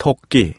토끼.